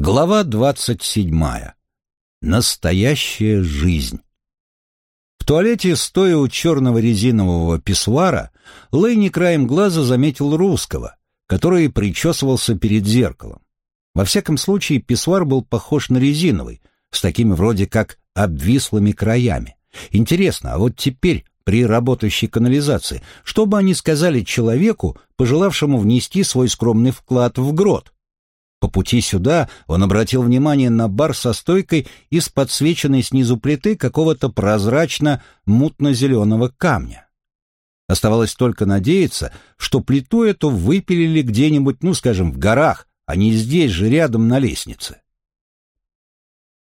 Глава двадцать седьмая. Настоящая жизнь. В туалете, стоя у черного резинового писсуара, Лэйни краем глаза заметил русского, который причесывался перед зеркалом. Во всяком случае, писсуар был похож на резиновый, с такими вроде как обвислыми краями. Интересно, а вот теперь при работающей канализации, что бы они сказали человеку, пожелавшему внести свой скромный вклад в грот? По пути сюда он обратил внимание на бар со стойкой из подсвеченной снизу плиты какого-то прозрачно-мутно-зеленого камня. Оставалось только надеяться, что плиту эту выпилили где-нибудь, ну, скажем, в горах, а не здесь же рядом на лестнице.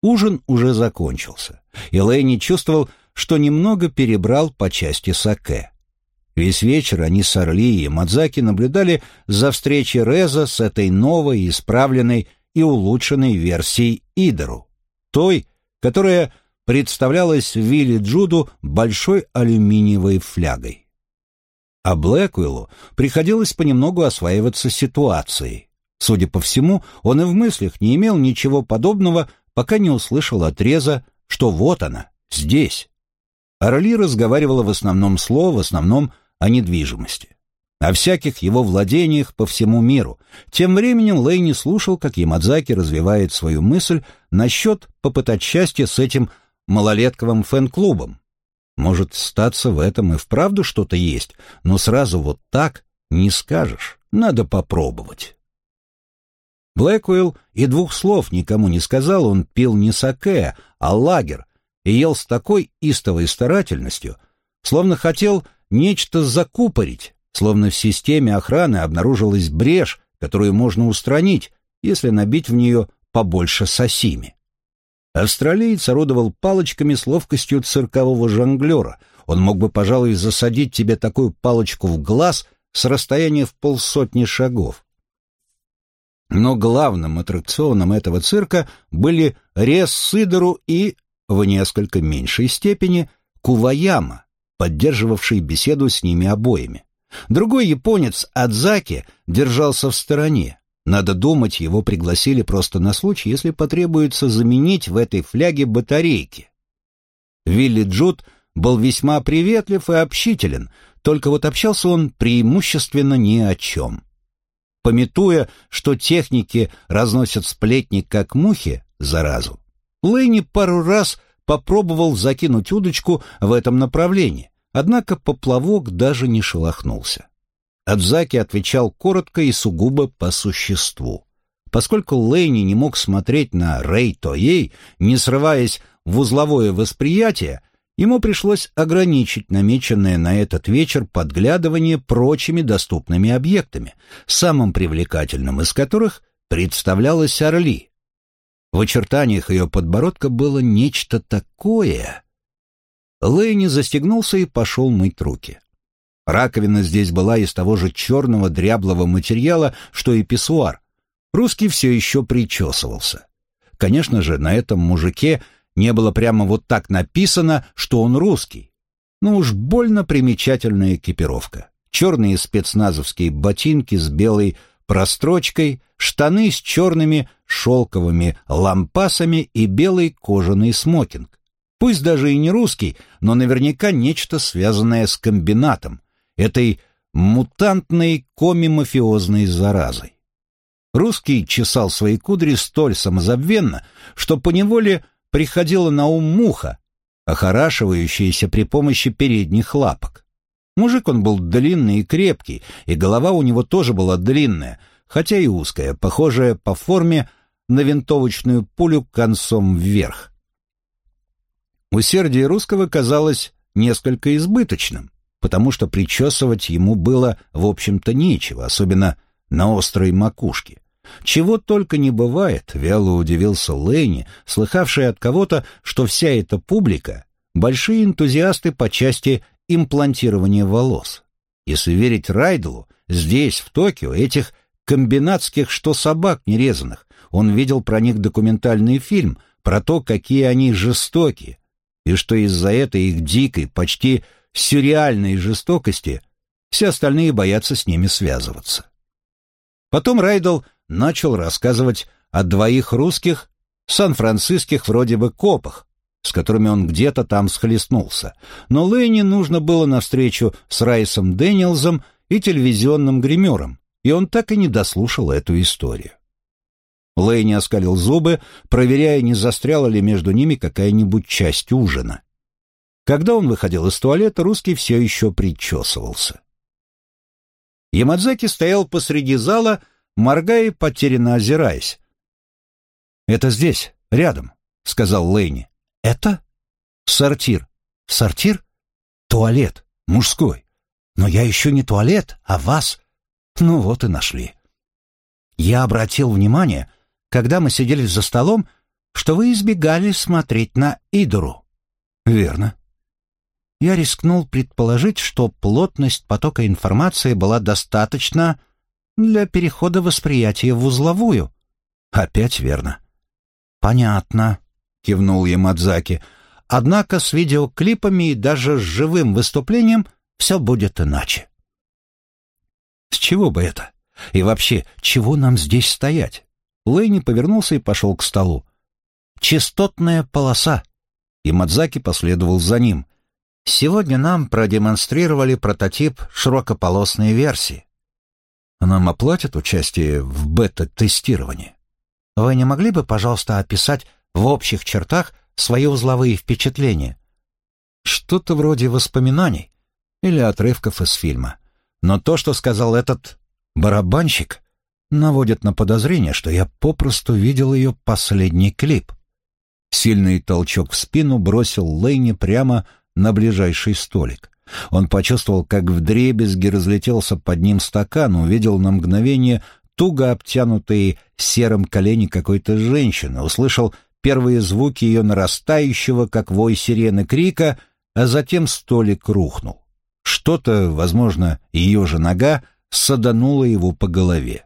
Ужин уже закончился, и Лэйни чувствовал, что немного перебрал по части саке. Весь вечер они с Орли и Мадзаки наблюдали за встречей Реза с этой новой, исправленной и улучшенной версией Идеру, той, которая представлялась Вилли Джуду большой алюминиевой флягой. А Блэквиллу приходилось понемногу осваиваться ситуацией. Судя по всему, он и в мыслях не имел ничего подобного, пока не услышал от Реза, что вот она, здесь. Орли разговаривала в основном слово, в основном о недвижимости, о всяких его владениях по всему миру. Тем временем Лейни слушал, как Ямадзаки развивает свою мысль насчет попытать счастье с этим малолетковым фэн-клубом. Может статься, в этом и вправду что-то есть, но сразу вот так не скажешь, надо попробовать. Блэквелл и двух слов никому не сказал, он пил не саке, а лагер, и ел с такой истовой старательностью, словно хотел нечто закупорить, словно в системе охраны обнаружилась брешь, которую можно устранить, если набить в нее побольше сосими. Австралиец орудовал палочками с ловкостью циркового жонглера. Он мог бы, пожалуй, засадить тебе такую палочку в глаз с расстояния в полсотни шагов. Но главным аттракционом этого цирка были рез Сидору и, в несколько меньшей степени, Куваяма, поддерживавший беседу с ними обоими. Другой японец, Адзаки, держался в стороне. Надо думать, его пригласили просто на случай, если потребуется заменить в этой фляге батарейки. Вилли Джуд был весьма приветлив и общителен, только вот общался он преимущественно ни о чем. Пометуя, что техники разносят сплетни как мухи, заразу, Лэйни пару раз попробовал закинуть удочку в этом направлении, однако поплавок даже не шелохнулся. Адзаки отвечал коротко и сугубо по существу. Поскольку Лэйни не мог смотреть на Рэй Тоей, не срываясь в узловое восприятие, ему пришлось ограничить намеченное на этот вечер подглядывание прочими доступными объектами, самым привлекательным из которых представлялась Орли, в очертаниях ее подбородка было нечто такое. Лэйни застегнулся и пошел мыть руки. Раковина здесь была из того же черного дряблого материала, что и писсуар. Русский все еще причесывался. Конечно же, на этом мужике не было прямо вот так написано, что он русский. Ну уж больно примечательная экипировка. Черные спецназовские ботинки с белой прострочкой, штаны с черными шелковыми лампасами и белый кожаный смокинг. Пусть даже и не русский, но наверняка нечто связанное с комбинатом, этой мутантной коми-мафиозной заразой. Русский чесал свои кудри столь самозабвенно, что поневоле приходила на ум муха, охорашивающаяся при помощи передних лапок. Мужик он был длинный и крепкий, и голова у него тоже была длинная, хотя и узкая, похожая по форме на винтовочную пулю концом вверх. Усердие русского казалось несколько избыточным, потому что причесывать ему было, в общем-то, нечего, особенно на острой макушке. Чего только не бывает, вяло удивился Лэйни, слыхавший от кого-то, что вся эта публика — большие энтузиасты по части имплантирования волос. Если верить Райдлу, здесь, в Токио, этих комбинатских, что собак нерезанных, он видел про них документальный фильм, про то, какие они жестокие, и что из-за этой их дикой, почти сюрреальной жестокости все остальные боятся с ними связываться. Потом Райдл начал рассказывать от двоих русских, сан-франциских вроде бы копах, с которыми он где-то там схлестнулся. Но Лэйни нужно было навстречу с Райсом Дэниелзом и телевизионным гримером, и он так и не дослушал эту историю. Лэйни оскалил зубы, проверяя, не застряла ли между ними какая-нибудь часть ужина. Когда он выходил из туалета, русский все еще причесывался. Ямадзаки стоял посреди зала, моргая и потерянно озираясь. «Это здесь, рядом», — сказал Лэйни. «Это?» «Сортир». «Сортир?» «Туалет. Мужской. Но я еще не туалет, а вас. Ну вот и нашли». Я обратил внимание, когда мы сидели за столом, что вы избегали смотреть на Идору. Верно. Я рискнул предположить, что плотность потока информации была достаточна для перехода восприятия в узловую. Опять верно. Понятно, кивнул Ямадзаки. Однако с видеоклипами и даже с живым выступлением все будет иначе. С чего бы это? И вообще, чего нам здесь стоять? Лэйни повернулся и пошел к столу. «Частотная полоса!» И Мадзаки последовал за ним. «Сегодня нам продемонстрировали прототип широкополосной версии. Нам оплатят участие в бета-тестировании. Вы не могли бы, пожалуйста, описать в общих чертах свои узловые впечатления? Что-то вроде воспоминаний или отрывков из фильма. Но то, что сказал этот барабанщик, наводит на подозрение, что я попросту видел ее последний клип. Сильный толчок в спину бросил Лейни прямо на ближайший столик. Он почувствовал, как вдребезги разлетелся под ним стакан, увидел на мгновение туго обтянутые серым колени какой-то женщины, услышал первые звуки ее нарастающего, как вой сирены крика, а затем столик рухнул. Что-то, возможно, ее же нога, садануло его по голове.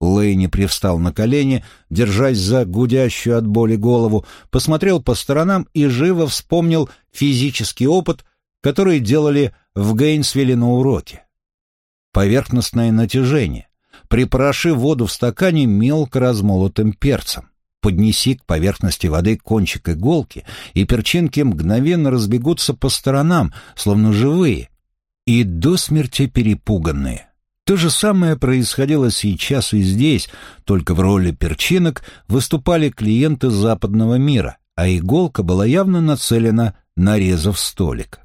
Лэйни привстал на колени, держась за гудящую от боли голову, посмотрел по сторонам и живо вспомнил физический опыт, который делали в Гейнсвилле на уроке. Поверхностное натяжение. Припороши воду в стакане мелко размолотым перцем. Поднеси к поверхности воды кончик иголки, и перчинки мгновенно разбегутся по сторонам, словно живые, и до смерти перепуганные. То же самое происходило сейчас и здесь, только в роли перчинок выступали клиенты западного мира, а иголка была явно нацелена на резав столик.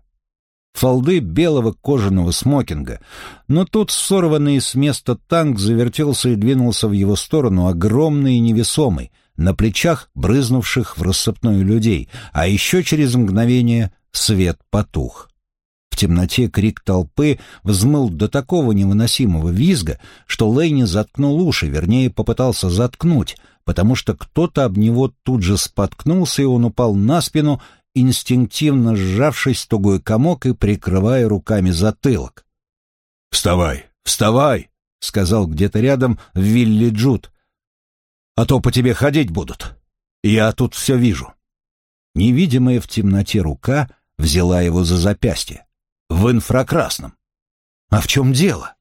Фолды белого кожаного смокинга, но тут сорванный с места танк завертелся и двинулся в его сторону огромный и невесомый, на плечах брызнувших в рассыпную людей, а еще через мгновение свет потух. В темноте крик толпы взмыл до такого невыносимого визга, что Лейни заткнул уши, вернее, попытался заткнуть, потому что кто-то об него тут же споткнулся, и он упал на спину, инстинктивно сжавшись в тугой комок и прикрывая руками затылок. «Вставай, вставай!» — сказал где-то рядом Вилли Джуд. «А то по тебе ходить будут. Я тут все вижу». Невидимая в темноте рука взяла его за запястье в инфракрасном. А в чем дело?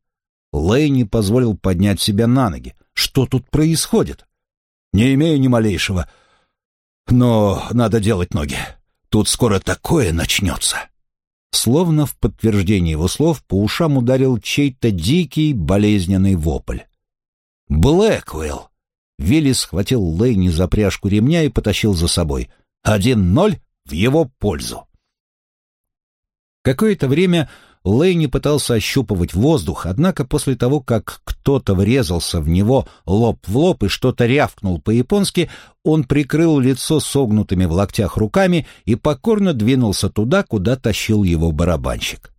Лэй позволил поднять себя на ноги. Что тут происходит? Не имею ни малейшего. Но надо делать ноги. Тут скоро такое начнется. Словно в подтверждение его слов по ушам ударил чей-то дикий болезненный вопль. «Блэквелл!» Вилли схватил Лэйни за пряжку ремня и потащил за собой. «Один ноль в его пользу!» Какое-то время Лэйни пытался ощупывать воздух, однако после того, как кто-то врезался в него лоб в лоб и что-то рявкнул по-японски, он прикрыл лицо согнутыми в локтях руками и покорно двинулся туда, куда тащил его барабанщик.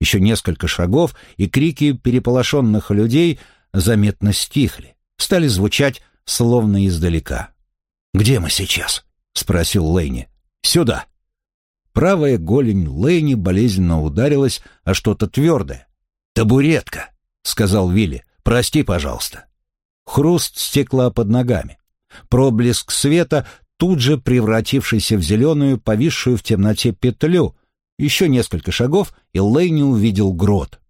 Еще несколько шагов, и крики переполошенных людей заметно стихли, стали звучать словно издалека. «Где мы сейчас?» — спросил Лэйни. «Сюда!» Правая голень Лэйни болезненно ударилась о что-то твердое. «Табуретка», — сказал Вилли. «Прости, пожалуйста». Хруст стекла под ногами. Проблеск света, тут же превратившийся в зеленую, повисшую в темноте петлю. Еще несколько шагов, и Лэйни увидел грот.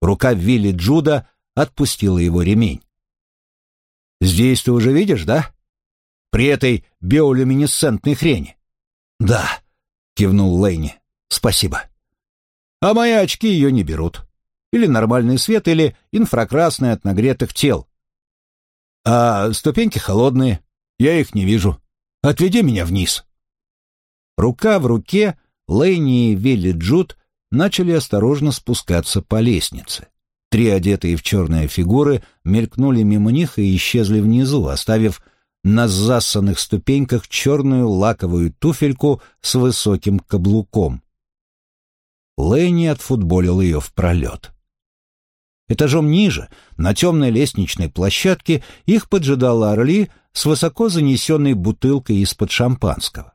Рука Вилли Джуда отпустила его ремень. Здесь ты уже видишь, да? При этой биолюминесцентной хрени. Да, кивнул Лейни. Спасибо. А мои очки ее не берут. Или нормальный свет, или инфракрасный от нагретых тел. А ступеньки холодные, я их не вижу. Отведи меня вниз. Рука в руке Лейни и Вилли Джуд начали осторожно спускаться по лестнице. Три одетые в черные фигуры мелькнули мимо них и исчезли внизу, оставив на засанных ступеньках черную лаковую туфельку с высоким каблуком. Лэйни отфутболил ее в пролет. Этажом ниже, на темной лестничной площадке, их поджидала Орли с высоко занесенной бутылкой из-под шампанского.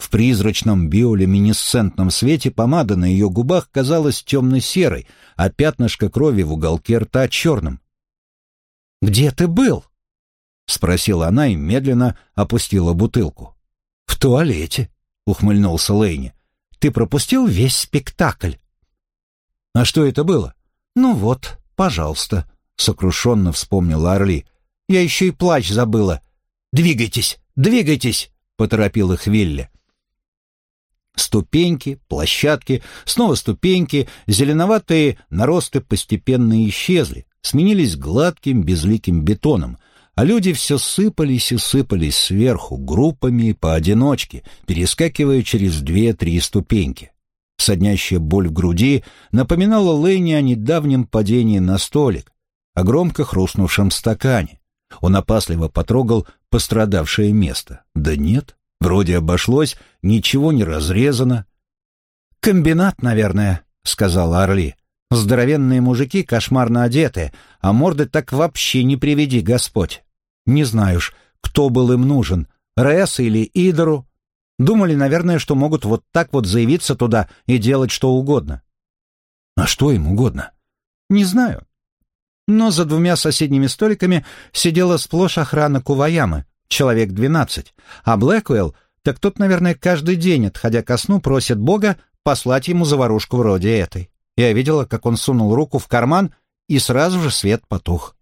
В призрачном биолюминесцентном свете помада на ее губах казалась темно-серой, а пятнышко крови в уголке рта черным. «Где ты был?» — спросила она и медленно опустила бутылку. «В туалете», — ухмыльнулся Лейни. «Ты пропустил весь спектакль». «А что это было?» «Ну вот, пожалуйста», — сокрушенно вспомнила Орли. «Я еще и плач забыла. Двигайтесь, двигайтесь», — поторопил их Вилли. Ступеньки, площадки, снова ступеньки, зеленоватые наросты постепенно исчезли, сменились гладким безликим бетоном, а люди все сыпались и сыпались сверху, группами поодиночке, перескакивая через две-три ступеньки. Соднящая боль в груди напоминала Лэйни о недавнем падении на столик, о громко хрустнувшем стакане. Он опасливо потрогал пострадавшее место. Да нет, Вроде обошлось, ничего не разрезано. «Комбинат, наверное», — сказала Орли. «Здоровенные мужики кошмарно одеты, а морды так вообще не приведи Господь. Не знаешь, кто был им нужен, Рес или Идору. Думали, наверное, что могут вот так вот заявиться туда и делать что угодно». «А что им угодно?» «Не знаю. Но за двумя соседними столиками сидела сплошь охрана Куваямы, человек двенадцать, а Блэквелл, так тот, наверное, каждый день, отходя ко сну, просит Бога послать ему заварушку вроде этой. Я видела, как он сунул руку в карман, и сразу же свет потух.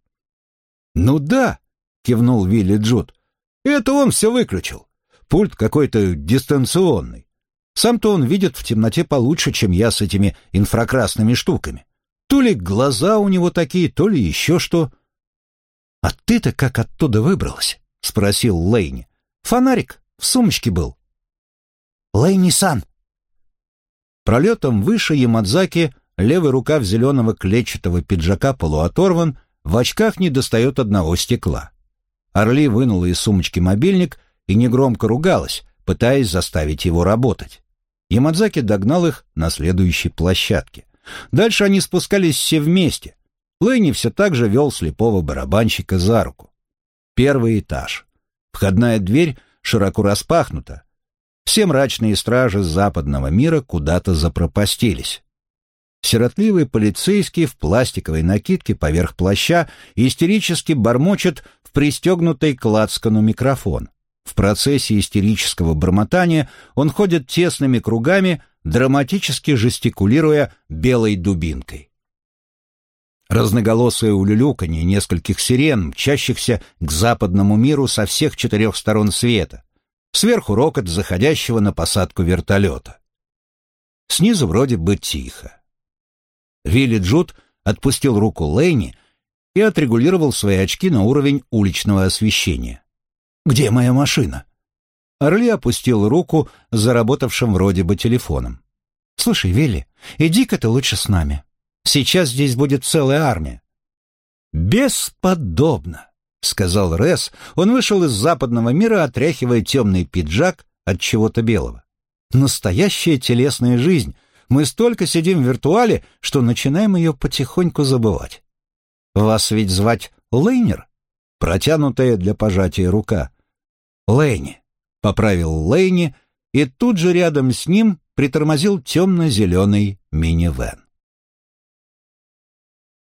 «Ну да», — кивнул Вилли Джуд, — «это он все выключил. Пульт какой-то дистанционный. Сам-то он видит в темноте получше, чем я с этими инфракрасными штуками. То ли глаза у него такие, то ли еще что. А ты-то как оттуда выбралась? — спросил Лейни. «Фонарик в сумочке был». «Лейни-сан!» Пролетом выше Ямадзаки левая рука в зеленого клетчатого пиджака полуоторван, в очках не достает одного стекла. Орли вынула из сумочки мобильник и негромко ругалась, пытаясь заставить его работать. Ямадзаки догнал их на следующей площадке. Дальше они спускались все вместе. Лэйни все так же вел слепого барабанщика за руку. Первый этаж. Входная дверь широко распахнута. Все мрачные стражи западного мира куда-то запропастились. Сиротливый полицейский в пластиковой накидке поверх плаща истерически бормочет в пристегнутой к лацкану микрофон. В процессе истерического бормотания он ходит тесными кругами, драматически жестикулируя белой дубинкой. Разноголосое улюлюканье нескольких сирен, мчащихся к западному миру со всех четырех сторон света. Сверху рокот заходящего на посадку вертолета. Снизу вроде бы тихо. Вилли Джуд отпустил руку Лэйни и отрегулировал свои очки на уровень уличного освещения. «Где моя машина?» Орли опустил руку заработавшим вроде бы телефоном. «Слушай, Вилли, иди-ка ты лучше с нами. Сейчас здесь будет целая армия. Бесподобно, сказал Рес. Он вышел из западного мира, отряхивая темный пиджак от чего-то белого. Настоящая телесная жизнь. Мы столько сидим в виртуале, что начинаем ее потихоньку забывать. Вас ведь звать Лейнер? Протянутая для пожатия рука. Лейни, поправил Лейни, и тут же рядом с ним притормозил темно-зеленый минивэн.